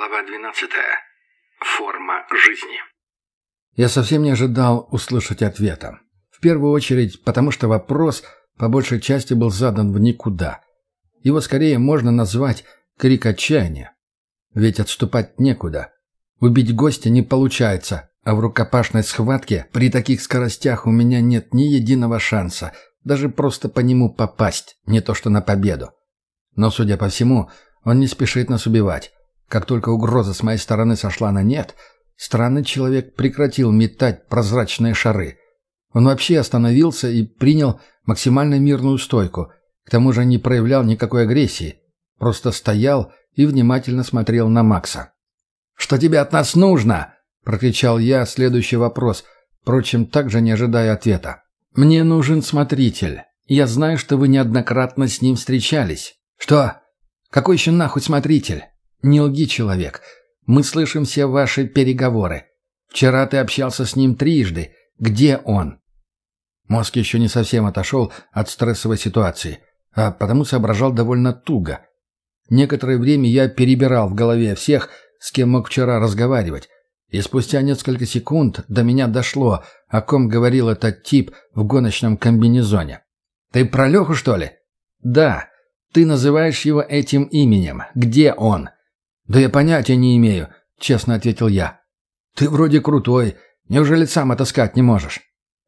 Глава 12. Форма жизни. Я совсем не ожидал услышать ответа. В первую очередь, потому что вопрос по большей части был задан в никуда. Его скорее можно назвать крик отчаяния. Ведь отступать некуда. Убить гостя не получается, а в рукопашной схватке при таких скоростях у меня нет ни единого шанса, даже просто по нему попасть, не то что на победу. Но, судя по всему, он не спешит нас убивать. Как только угроза с моей стороны сошла на нет, странный человек прекратил метать прозрачные шары. Он вообще остановился и принял максимально мирную стойку. К тому же не проявлял никакой агрессии. Просто стоял и внимательно смотрел на Макса. «Что тебе от нас нужно?» – прокричал я следующий вопрос, впрочем, также не ожидая ответа. «Мне нужен смотритель. Я знаю, что вы неоднократно с ним встречались». «Что? Какой еще нахуй смотритель? «Не лги, человек. Мы слышим все ваши переговоры. Вчера ты общался с ним трижды. Где он?» Мозг еще не совсем отошел от стрессовой ситуации, а потому соображал довольно туго. Некоторое время я перебирал в голове всех, с кем мог вчера разговаривать, и спустя несколько секунд до меня дошло, о ком говорил этот тип в гоночном комбинезоне. «Ты про Леху, что ли?» «Да. Ты называешь его этим именем. Где он?» «Да я понятия не имею», — честно ответил я. «Ты вроде крутой. Неужели сам отыскать не можешь?»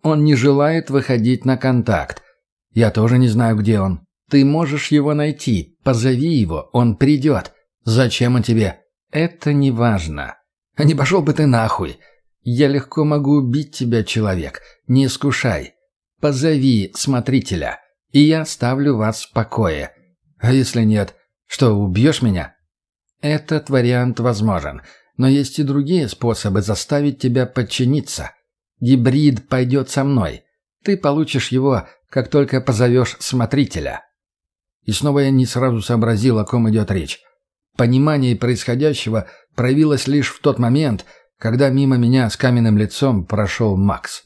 «Он не желает выходить на контакт. Я тоже не знаю, где он. Ты можешь его найти. Позови его, он придет. Зачем он тебе?» «Это не важно. А не пошел бы ты нахуй. Я легко могу убить тебя, человек. Не искушай. Позови смотрителя, и я оставлю вас в покое. А если нет, что, убьешь меня?» Этот вариант возможен, но есть и другие способы заставить тебя подчиниться. Гибрид пойдет со мной. Ты получишь его, как только позовешь смотрителя. И снова я не сразу сообразил, о ком идет речь. Понимание происходящего проявилось лишь в тот момент, когда мимо меня с каменным лицом прошел Макс.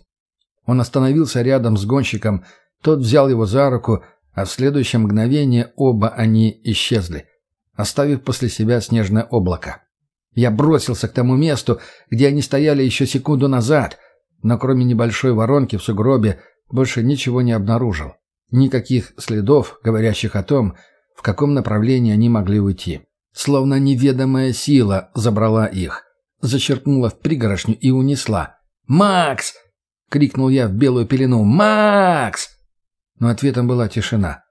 Он остановился рядом с гонщиком, тот взял его за руку, а в следующее мгновение оба они исчезли оставив после себя снежное облако. Я бросился к тому месту, где они стояли еще секунду назад, но кроме небольшой воронки в сугробе больше ничего не обнаружил. Никаких следов, говорящих о том, в каком направлении они могли уйти. Словно неведомая сила забрала их, зачерпнула в пригорошню и унесла. «Макс!» — крикнул я в белую пелену. «Макс!» Но ответом была тишина.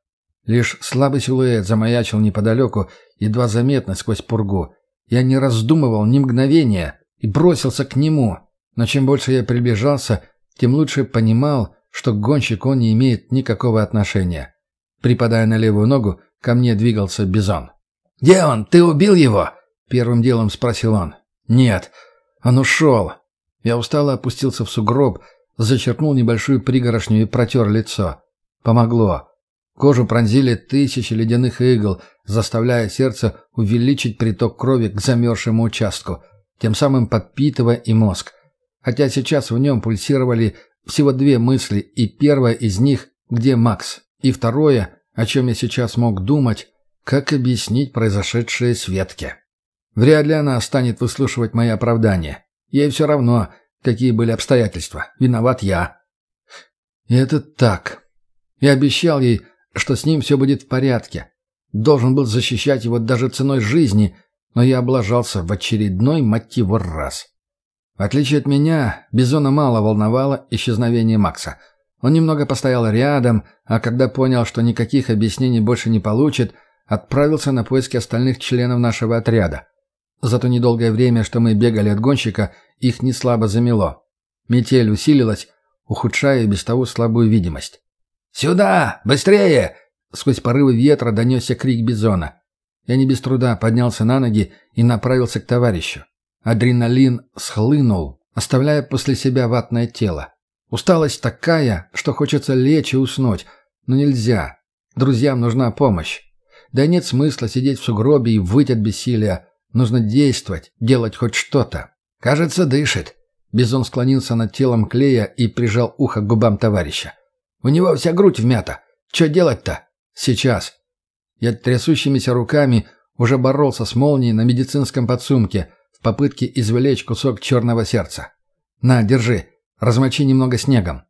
Лишь слабый силуэт замаячил неподалеку, едва заметно сквозь пургу. Я не раздумывал ни мгновения и бросился к нему. Но чем больше я приближался, тем лучше понимал, что к гонщику он не имеет никакого отношения. Припадая на левую ногу, ко мне двигался Бизон. «Где он? Ты убил его?» — первым делом спросил он. «Нет, он ушел». Я устало опустился в сугроб, зачерпнул небольшую пригорошню и протер лицо. Помогло. Кожу пронзили тысячи ледяных игл, заставляя сердце увеличить приток крови к замерзшему участку, тем самым подпитывая и мозг. Хотя сейчас в нем пульсировали всего две мысли, и первая из них «Где Макс?» и второе, о чем я сейчас мог думать, как объяснить произошедшее Светке. Вряд ли она станет выслушивать мои оправдания. Ей все равно, какие были обстоятельства. Виноват я. И это так. Я обещал ей, что с ним все будет в порядке. Должен был защищать его даже ценой жизни, но я облажался в очередной мотив раз. В отличие от меня, Бизона мало волновало исчезновение Макса. Он немного постоял рядом, а когда понял, что никаких объяснений больше не получит, отправился на поиски остальных членов нашего отряда. За то недолгое время, что мы бегали от гонщика, их не слабо замело. Метель усилилась, ухудшая без того слабую видимость. «Сюда! Быстрее!» Сквозь порывы ветра донесся крик Бизона. Я не без труда поднялся на ноги и направился к товарищу. Адреналин схлынул, оставляя после себя ватное тело. Усталость такая, что хочется лечь и уснуть, но нельзя. Друзьям нужна помощь. Да нет смысла сидеть в сугробе и выть от бессилия. Нужно действовать, делать хоть что-то. Кажется, дышит. Бизон склонился над телом Клея и прижал ухо к губам товарища. У него вся грудь вмята. Что делать-то? Сейчас. Я трясущимися руками уже боролся с молнией на медицинском подсумке в попытке извлечь кусок черного сердца. «На, держи, размочи немного снегом».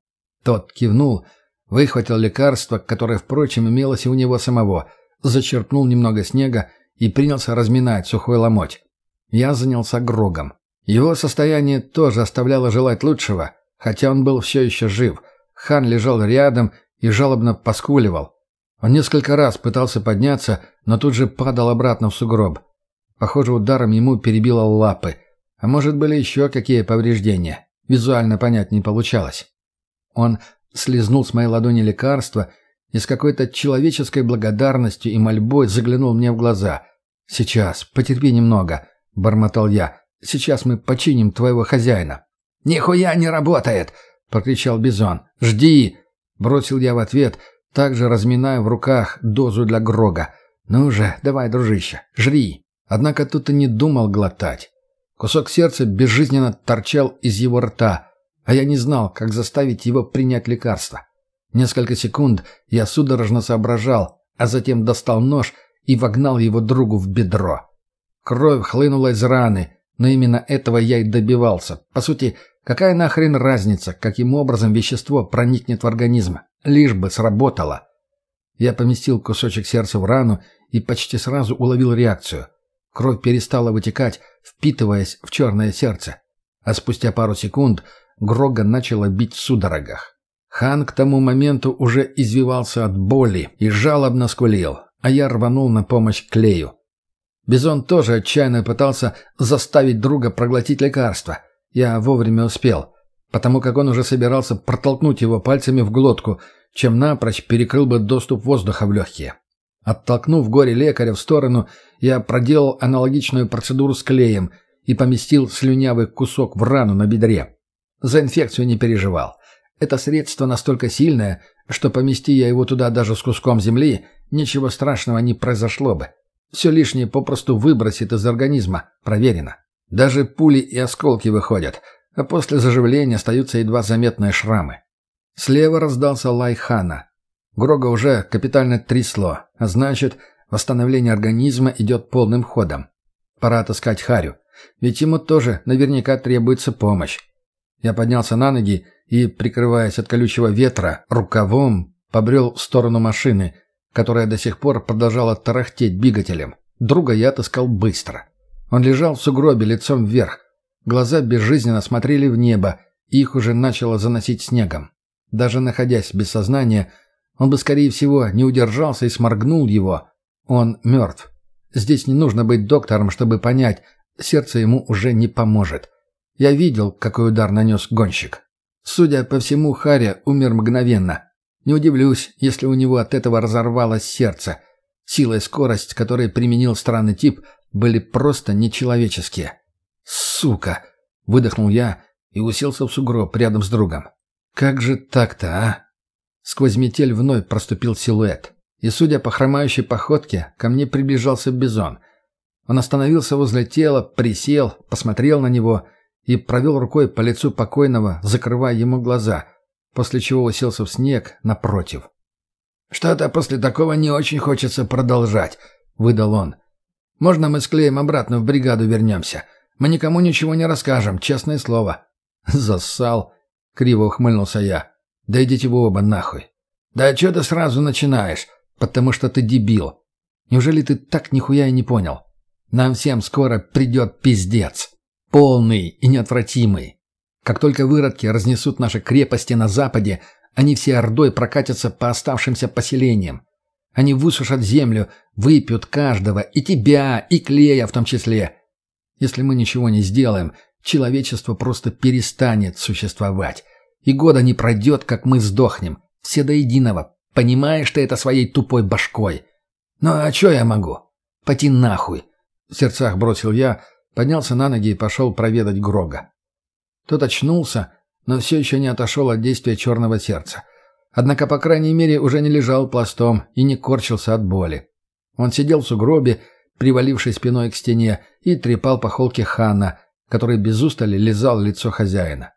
Тот кивнул, выхватил лекарство, которое, впрочем, имелось и у него самого, зачерпнул немного снега и принялся разминать сухой ломоть. Я занялся Грогом. Его состояние тоже оставляло желать лучшего, хотя он был все еще жив. Хан лежал рядом и жалобно поскуливал. Он несколько раз пытался подняться, но тут же падал обратно в сугроб. Похоже, ударом ему перебило лапы. А может, были еще какие повреждения. Визуально понять не получалось. Он слезнул с моей ладони лекарство и с какой-то человеческой благодарностью и мольбой заглянул мне в глаза. «Сейчас, потерпи немного», — бормотал я. «Сейчас мы починим твоего хозяина». «Нихуя не работает!» — прокричал Бизон. «Жди!» — бросил я в ответ — также разминая в руках дозу для Грога. «Ну же, давай, дружище, жри!» Однако тут и не думал глотать. Кусок сердца безжизненно торчал из его рта, а я не знал, как заставить его принять лекарство. Несколько секунд я судорожно соображал, а затем достал нож и вогнал его другу в бедро. Кровь хлынула из раны, но именно этого я и добивался. По сути, какая нахрен разница, каким образом вещество проникнет в организм? Лишь бы сработало. Я поместил кусочек сердца в рану и почти сразу уловил реакцию. Кровь перестала вытекать, впитываясь в черное сердце. А спустя пару секунд Грога начала бить в судорогах. Хан к тому моменту уже извивался от боли и жалобно скулил, а я рванул на помощь Клею. Бизон тоже отчаянно пытался заставить друга проглотить лекарство. Я вовремя успел потому как он уже собирался протолкнуть его пальцами в глотку, чем напрочь перекрыл бы доступ воздуха в легкие. Оттолкнув горе лекаря в сторону, я проделал аналогичную процедуру с клеем и поместил слюнявый кусок в рану на бедре. За инфекцию не переживал. Это средство настолько сильное, что помести я его туда даже с куском земли, ничего страшного не произошло бы. Все лишнее попросту выбросит из организма, проверено. Даже пули и осколки выходят – а после заживления остаются едва заметные шрамы. Слева раздался лай хана. Грога уже капитально трясло, а значит, восстановление организма идет полным ходом. Пора отыскать Харю, ведь ему тоже наверняка требуется помощь. Я поднялся на ноги и, прикрываясь от колючего ветра, рукавом побрел в сторону машины, которая до сих пор продолжала тарахтеть двигателем. Друга я отыскал быстро. Он лежал в сугробе лицом вверх, Глаза безжизненно смотрели в небо, и их уже начало заносить снегом. Даже находясь без сознания, он бы, скорее всего, не удержался и сморгнул его. Он мертв. Здесь не нужно быть доктором, чтобы понять, сердце ему уже не поможет. Я видел, какой удар нанес гонщик. Судя по всему, Харя умер мгновенно. Не удивлюсь, если у него от этого разорвалось сердце. Сила и скорость, которые применил странный тип, были просто нечеловеческие. «Сука!» — выдохнул я и уселся в сугроб рядом с другом. «Как же так-то, а?» Сквозь метель вновь проступил силуэт. И, судя по хромающей походке, ко мне приближался Бизон. Он остановился возле тела, присел, посмотрел на него и провел рукой по лицу покойного, закрывая ему глаза, после чего уселся в снег напротив. «Что-то после такого не очень хочется продолжать», — выдал он. «Можно мы склеим обратно в бригаду вернемся? Мы никому ничего не расскажем, честное слово». «Зассал», — криво ухмыльнулся я. «Да идите вы оба нахуй». «Да что ты сразу начинаешь? Потому что ты дебил. Неужели ты так нихуя и не понял? Нам всем скоро придет пиздец. Полный и неотвратимый. Как только выродки разнесут наши крепости на западе, они все ордой прокатятся по оставшимся поселениям. Они высушат землю, выпьют каждого, и тебя, и Клея в том числе. Если мы ничего не сделаем, человечество просто перестанет существовать. И года не пройдет, как мы сдохнем. Все до единого. Понимаешь ты это своей тупой башкой? Ну а что я могу? Поти нахуй. В сердцах бросил я, поднялся на ноги и пошел проведать Грога. Тот очнулся, но все еще не отошел от действия черного сердца. Однако, по крайней мере, уже не лежал пластом и не корчился от боли. Он сидел в сугробе привалившись спиной к стене, и трепал по холке хана, который без устали лизал лицо хозяина.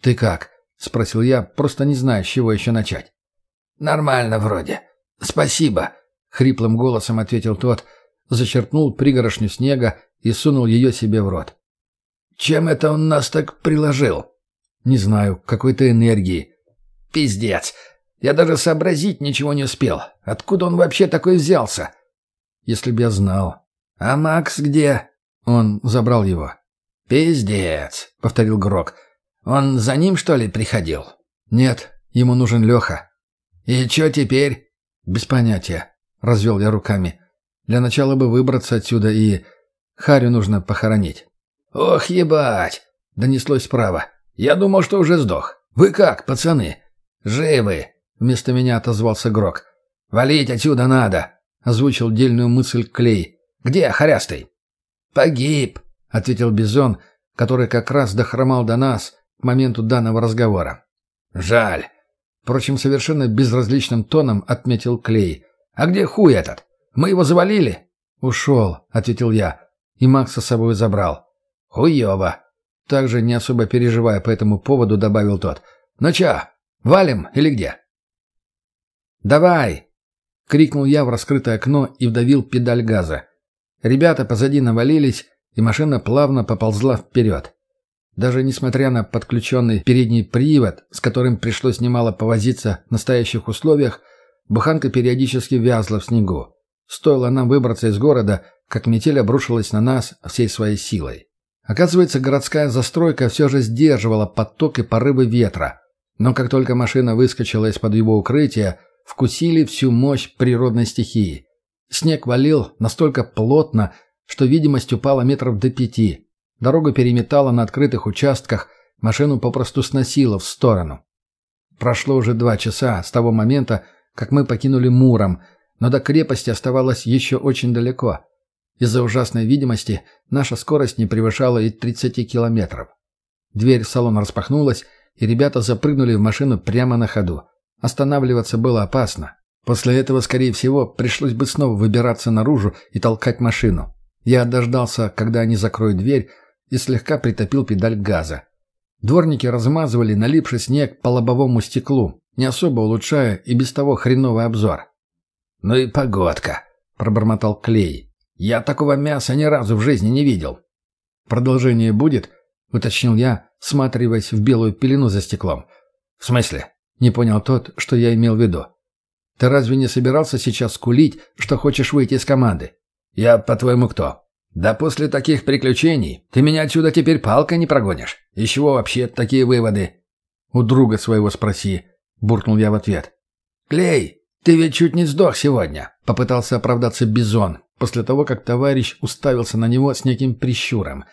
«Ты как?» — спросил я, просто не зная, с чего еще начать. «Нормально вроде. Спасибо», — хриплым голосом ответил тот, зачерпнул пригорошню снега и сунул ее себе в рот. «Чем это он нас так приложил?» «Не знаю, какой-то энергии». «Пиздец! Я даже сообразить ничего не успел. Откуда он вообще такой взялся?» «Если б я знал». «А Макс где?» Он забрал его. «Пиздец», — повторил Грок. «Он за ним, что ли, приходил?» «Нет, ему нужен Леха». «И что теперь?» «Без понятия», — развел я руками. «Для начала бы выбраться отсюда и... Харю нужно похоронить». «Ох, ебать!» — донеслось справа. «Я думал, что уже сдох. Вы как, пацаны?» «Живы!» — вместо меня отозвался Грок. «Валить отсюда надо!» — озвучил дельную мысль Клей. «Где Хорястый?» «Погиб!» — ответил Бизон, который как раз дохромал до нас к моменту данного разговора. «Жаль!» Впрочем, совершенно безразличным тоном отметил Клей. «А где хуй этот? Мы его завалили?» «Ушел», — ответил я, и Макса с собой забрал. «Хуёво!» Также, не особо переживая по этому поводу, добавил тот. «Ну чё, валим или где?» «Давай!» — крикнул я в раскрытое окно и вдавил педаль газа. Ребята позади навалились, и машина плавно поползла вперед. Даже несмотря на подключенный передний привод, с которым пришлось немало повозиться в настоящих условиях, буханка периодически вязла в снегу. Стоило нам выбраться из города, как метель обрушилась на нас всей своей силой. Оказывается, городская застройка все же сдерживала поток и порывы ветра. Но как только машина выскочила из-под его укрытия, вкусили всю мощь природной стихии. Снег валил настолько плотно, что видимость упала метров до пяти. Дорогу переметала на открытых участках, машину попросту сносило в сторону. Прошло уже два часа с того момента, как мы покинули Муром, но до крепости оставалось еще очень далеко. Из-за ужасной видимости наша скорость не превышала и 30 километров. Дверь в салон распахнулась, и ребята запрыгнули в машину прямо на ходу. Останавливаться было опасно. После этого, скорее всего, пришлось бы снова выбираться наружу и толкать машину. Я дождался, когда они закроют дверь, и слегка притопил педаль газа. Дворники размазывали налипший снег по лобовому стеклу, не особо улучшая и без того хреновый обзор. «Ну и погодка», — пробормотал Клей. «Я такого мяса ни разу в жизни не видел». «Продолжение будет?» — уточнил я, всматриваясь в белую пелену за стеклом. «В смысле?» — не понял тот, что я имел в виду. «Ты разве не собирался сейчас скулить, что хочешь выйти из команды?» «Я, по-твоему, кто?» «Да после таких приключений ты меня отсюда теперь палкой не прогонишь. Из чего вообще такие выводы?» «У друга своего спроси», — буркнул я в ответ. «Клей, ты ведь чуть не сдох сегодня», — попытался оправдаться Бизон, после того, как товарищ уставился на него с неким прищуром.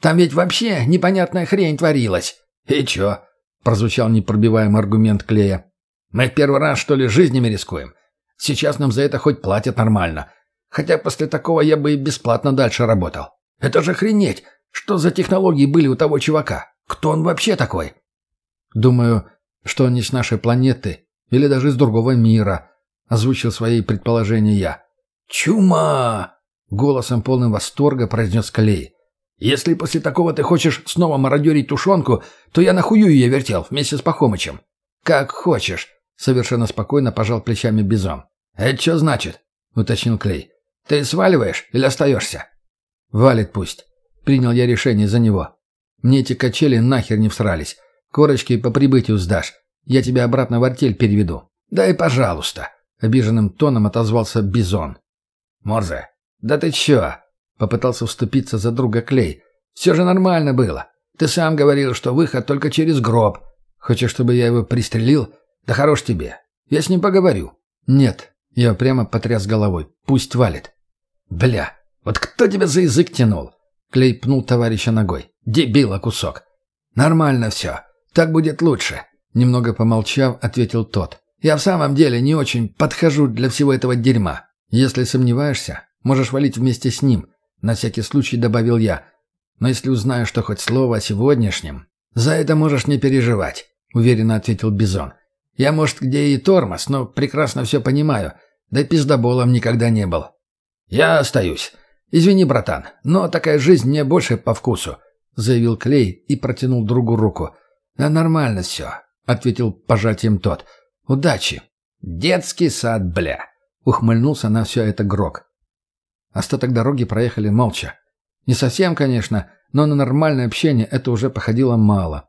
«Там ведь вообще непонятная хрень творилась». «И чё?» — прозвучал непробиваемый аргумент Клея. «Мы в первый раз, что ли, жизнями рискуем? Сейчас нам за это хоть платят нормально. Хотя после такого я бы и бесплатно дальше работал. Это же хренеть! Что за технологии были у того чувака? Кто он вообще такой? Думаю, что он не с нашей планеты или даже из другого мира, озвучил свои предположения я. Чума! Голосом полным восторга произнес Клей. Если после такого ты хочешь снова мародерить тушенку, то я нахую ее вертел вместе с Пахомычем. Как хочешь, совершенно спокойно пожал плечами Бизон. Это что значит? уточнил Клей. Ты сваливаешь или остаешься?» «Валит пусть. Принял я решение за него. Мне эти качели нахер не всрались. Корочки по прибытию сдашь. Я тебя обратно в артель переведу». «Да и пожалуйста», — обиженным тоном отозвался Бизон. «Морзе, да ты чё?» — попытался вступиться за друга Клей. «Все же нормально было. Ты сам говорил, что выход только через гроб. Хочешь, чтобы я его пристрелил? Да хорош тебе. Я с ним поговорю». «Нет». Я прямо потряс головой. «Пусть валит». «Бля, вот кто тебя за язык тянул?» Клей пнул товарища ногой. «Дебила кусок». «Нормально все. Так будет лучше», — немного помолчав, ответил тот. «Я в самом деле не очень подхожу для всего этого дерьма». «Если сомневаешься, можешь валить вместе с ним», — на всякий случай добавил я. «Но если узнаю, что хоть слово о сегодняшнем...» «За это можешь не переживать», — уверенно ответил Бизон. «Я, может, где и тормоз, но прекрасно все понимаю, да пиздоболом никогда не был. «Я остаюсь. Извини, братан, но такая жизнь мне больше по вкусу», — заявил Клей и протянул другу руку. «Да нормально все», — ответил пожатием тот. «Удачи». «Детский сад, бля», — ухмыльнулся на все это Грок. Остаток дороги проехали молча. Не совсем, конечно, но на нормальное общение это уже походило мало.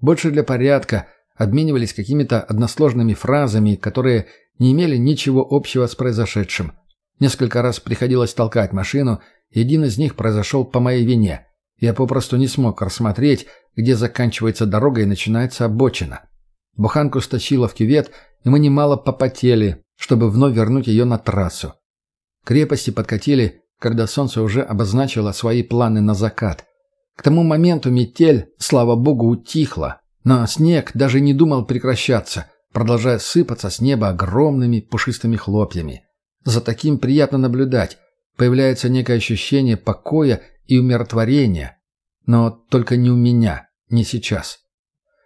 Больше для порядка обменивались какими-то односложными фразами, которые не имели ничего общего с произошедшим. Несколько раз приходилось толкать машину, и один из них произошел по моей вине. Я попросту не смог рассмотреть, где заканчивается дорога и начинается обочина. Буханку стащило в кювет, и мы немало попотели, чтобы вновь вернуть ее на трассу. Крепости подкатили, когда солнце уже обозначило свои планы на закат. К тому моменту метель, слава богу, утихла, но снег даже не думал прекращаться, продолжая сыпаться с неба огромными пушистыми хлопьями. За таким приятно наблюдать. Появляется некое ощущение покоя и умиротворения. Но только не у меня, не сейчас.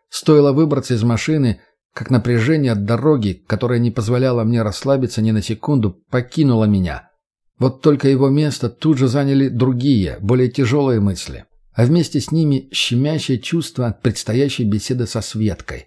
Стоило выбраться из машины, как напряжение от дороги, которое не позволяло мне расслабиться ни на секунду, покинуло меня. Вот только его место тут же заняли другие, более тяжелые мысли. А вместе с ними щемящее чувство от предстоящей беседы со Светкой.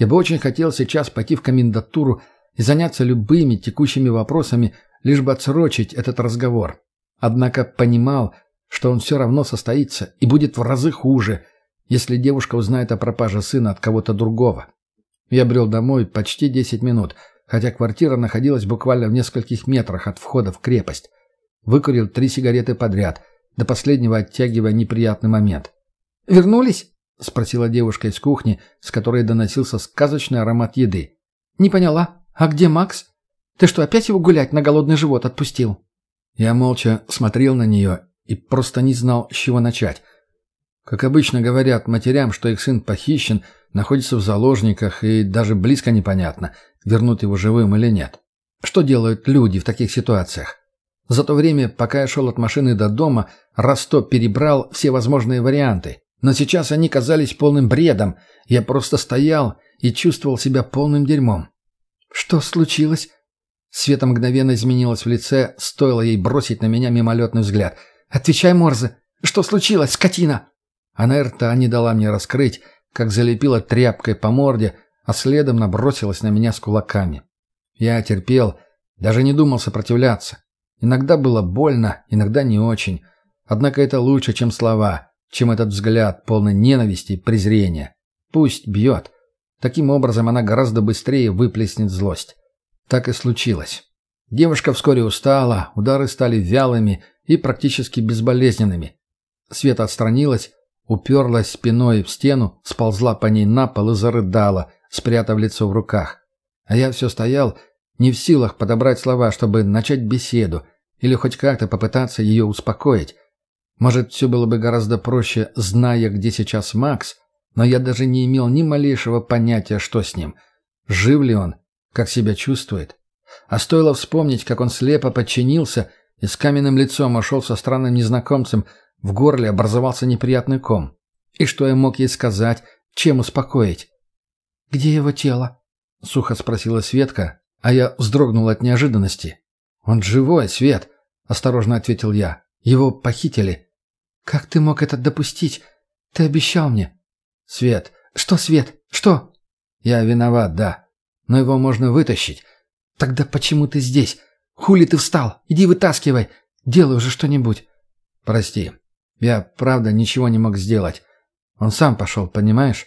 Я бы очень хотел сейчас пойти в комендатуру и заняться любыми текущими вопросами, лишь бы отсрочить этот разговор. Однако понимал, что он все равно состоится и будет в разы хуже, если девушка узнает о пропаже сына от кого-то другого. Я брел домой почти 10 минут, хотя квартира находилась буквально в нескольких метрах от входа в крепость. Выкурил три сигареты подряд, до последнего оттягивая неприятный момент. «Вернулись?» — спросила девушка из кухни, с которой доносился сказочный аромат еды. «Не поняла. А где Макс? Ты что, опять его гулять на голодный живот отпустил?» Я молча смотрел на нее и просто не знал, с чего начать. Как обычно говорят матерям, что их сын похищен, находится в заложниках и даже близко непонятно, вернут его живым или нет. Что делают люди в таких ситуациях? За то время, пока я шел от машины до дома, Росто перебрал все возможные варианты. Но сейчас они казались полным бредом. Я просто стоял и чувствовал себя полным дерьмом. «Что случилось?» Света мгновенно изменилась в лице, стоило ей бросить на меня мимолетный взгляд. «Отвечай, Морзе! Что случилось, скотина?» Она рта не дала мне раскрыть, как залепила тряпкой по морде, а следом набросилась на меня с кулаками. Я терпел, даже не думал сопротивляться. Иногда было больно, иногда не очень. Однако это лучше, чем слова чем этот взгляд, полный ненависти и презрения. Пусть бьет. Таким образом она гораздо быстрее выплеснет злость. Так и случилось. Девушка вскоре устала, удары стали вялыми и практически безболезненными. Света отстранилась, уперлась спиной в стену, сползла по ней на пол и зарыдала, спрятав лицо в руках. А я все стоял, не в силах подобрать слова, чтобы начать беседу или хоть как-то попытаться ее успокоить. Может, все было бы гораздо проще, зная, где сейчас Макс, но я даже не имел ни малейшего понятия, что с ним. Жив ли он? Как себя чувствует? А стоило вспомнить, как он слепо подчинился и с каменным лицом ушел со странным незнакомцем, в горле образовался неприятный ком. И что я мог ей сказать, чем успокоить? «Где его тело?» — сухо спросила Светка, а я вздрогнул от неожиданности. «Он живой, Свет!» — осторожно ответил я. «Его похитили. «Как ты мог это допустить? Ты обещал мне». «Свет». «Что, Свет? Что?» «Я виноват, да. Но его можно вытащить». «Тогда почему ты здесь? Хули ты встал? Иди вытаскивай. Делай уже что-нибудь». «Прости. Я, правда, ничего не мог сделать. Он сам пошел, понимаешь?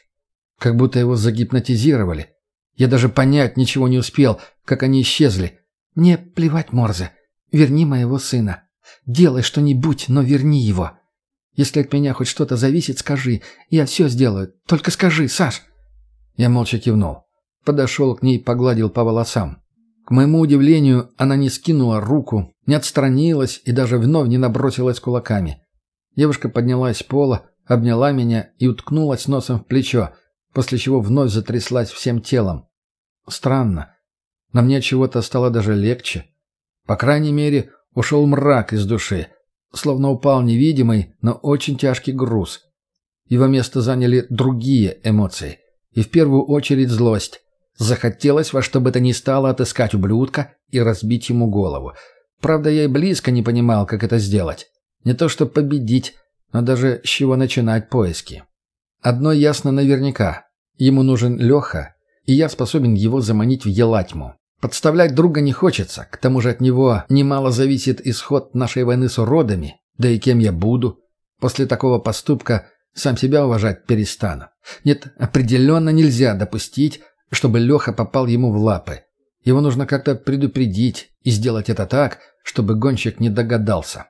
Как будто его загипнотизировали. Я даже понять ничего не успел, как они исчезли. Мне плевать, Морзе. Верни моего сына. Делай что-нибудь, но верни его. Если от меня хоть что-то зависит, скажи. Я все сделаю. Только скажи, Саш!» Я молча кивнул. Подошел к ней, погладил по волосам. К моему удивлению, она не скинула руку, не отстранилась и даже вновь не набросилась кулаками. Девушка поднялась с пола, обняла меня и уткнулась носом в плечо, после чего вновь затряслась всем телом. Странно. На мне чего-то стало даже легче. По крайней мере, ушел мрак из души, Словно упал невидимый, но очень тяжкий груз. Его место заняли другие эмоции. И в первую очередь злость. Захотелось во что бы то ни стало отыскать ублюдка и разбить ему голову. Правда, я и близко не понимал, как это сделать. Не то что победить, но даже с чего начинать поиски. Одно ясно наверняка. Ему нужен Леха, и я способен его заманить в Елатьму. Подставлять друга не хочется, к тому же от него немало зависит исход нашей войны с уродами, да и кем я буду. После такого поступка сам себя уважать перестану. Нет, определенно нельзя допустить, чтобы Леха попал ему в лапы. Его нужно как-то предупредить и сделать это так, чтобы гонщик не догадался.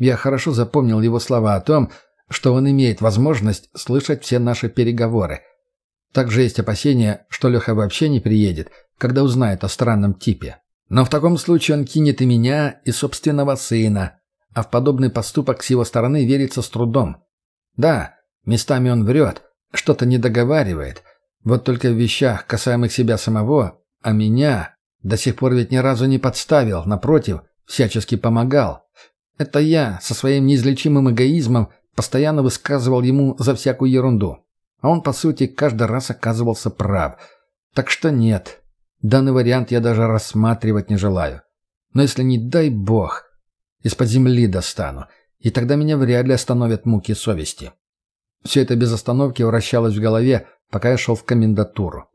Я хорошо запомнил его слова о том, что он имеет возможность слышать все наши переговоры. Также есть опасения, что Леха вообще не приедет, когда узнает о странном типе. Но в таком случае он кинет и меня, и собственного сына, а в подобный поступок с его стороны верится с трудом. Да, местами он врет, что-то не договаривает. Вот только в вещах, касаемых себя самого, а меня, до сих пор ведь ни разу не подставил, напротив, всячески помогал. Это я со своим неизлечимым эгоизмом постоянно высказывал ему за всякую ерунду. А он, по сути, каждый раз оказывался прав. Так что нет, Данный вариант я даже рассматривать не желаю. Но если не дай бог, из-под земли достану, и тогда меня вряд ли остановят муки совести. Все это без остановки вращалось в голове, пока я шел в комендатуру.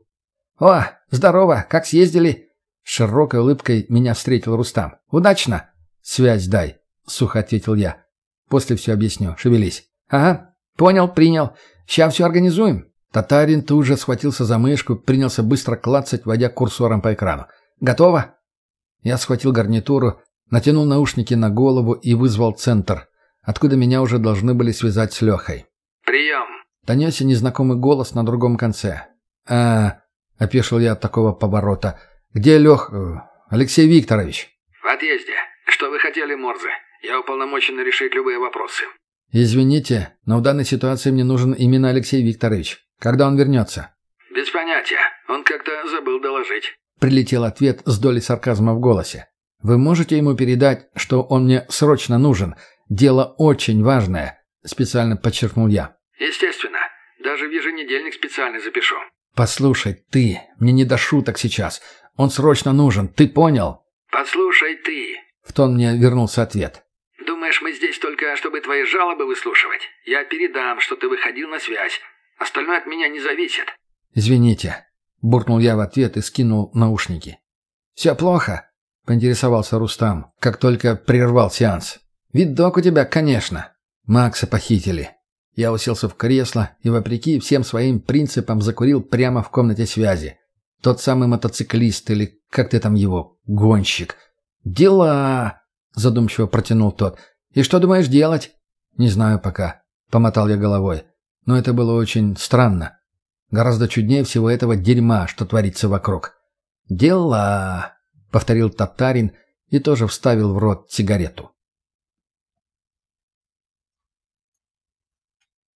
«О, здорово! Как съездили?» С широкой улыбкой меня встретил Рустам. «Удачно!» «Связь дай», — сухо ответил я. «После все объясню. Шевелись». «Ага, понял, принял. Сейчас все организуем». Татарин тут же схватился за мышку, принялся быстро клацать, водя курсором по экрану. «Готово?» Я схватил гарнитуру, натянул наушники на голову и вызвал центр, откуда меня уже должны были связать с Лехой. «Прием!» Донесся незнакомый голос на другом конце. «А...» — опешил я от такого поворота. «Где Лех... Э, Алексей Викторович?» «В отъезде. Что вы хотели, Морзе? Я уполномочен решить любые вопросы». «Извините, но в данной ситуации мне нужен именно Алексей Викторович. Когда он вернется?» «Без понятия. Он как-то забыл доложить». Прилетел ответ с долей сарказма в голосе. «Вы можете ему передать, что он мне срочно нужен? Дело очень важное», — специально подчеркнул я. «Естественно. Даже в еженедельник специально запишу». «Послушай, ты, мне не до шуток сейчас. Он срочно нужен, ты понял?» «Послушай, ты...» — в тон мне вернулся ответ. «Думаешь, мы здесь только, чтобы твои жалобы выслушивать? Я передам, что ты выходил на связь. Остальное от меня не зависит». «Извините», — буркнул я в ответ и скинул наушники. «Все плохо?» — поинтересовался Рустам, как только прервал сеанс. «Видок у тебя, конечно. Макса похитили». Я уселся в кресло и, вопреки всем своим принципам, закурил прямо в комнате связи. Тот самый мотоциклист или как ты там его, гонщик. «Дела!» — задумчиво протянул тот. «И что думаешь делать?» «Не знаю пока», — помотал я головой. Но это было очень странно. Гораздо чуднее всего этого дерьма, что творится вокруг. «Дела!» — повторил татарин и тоже вставил в рот сигарету.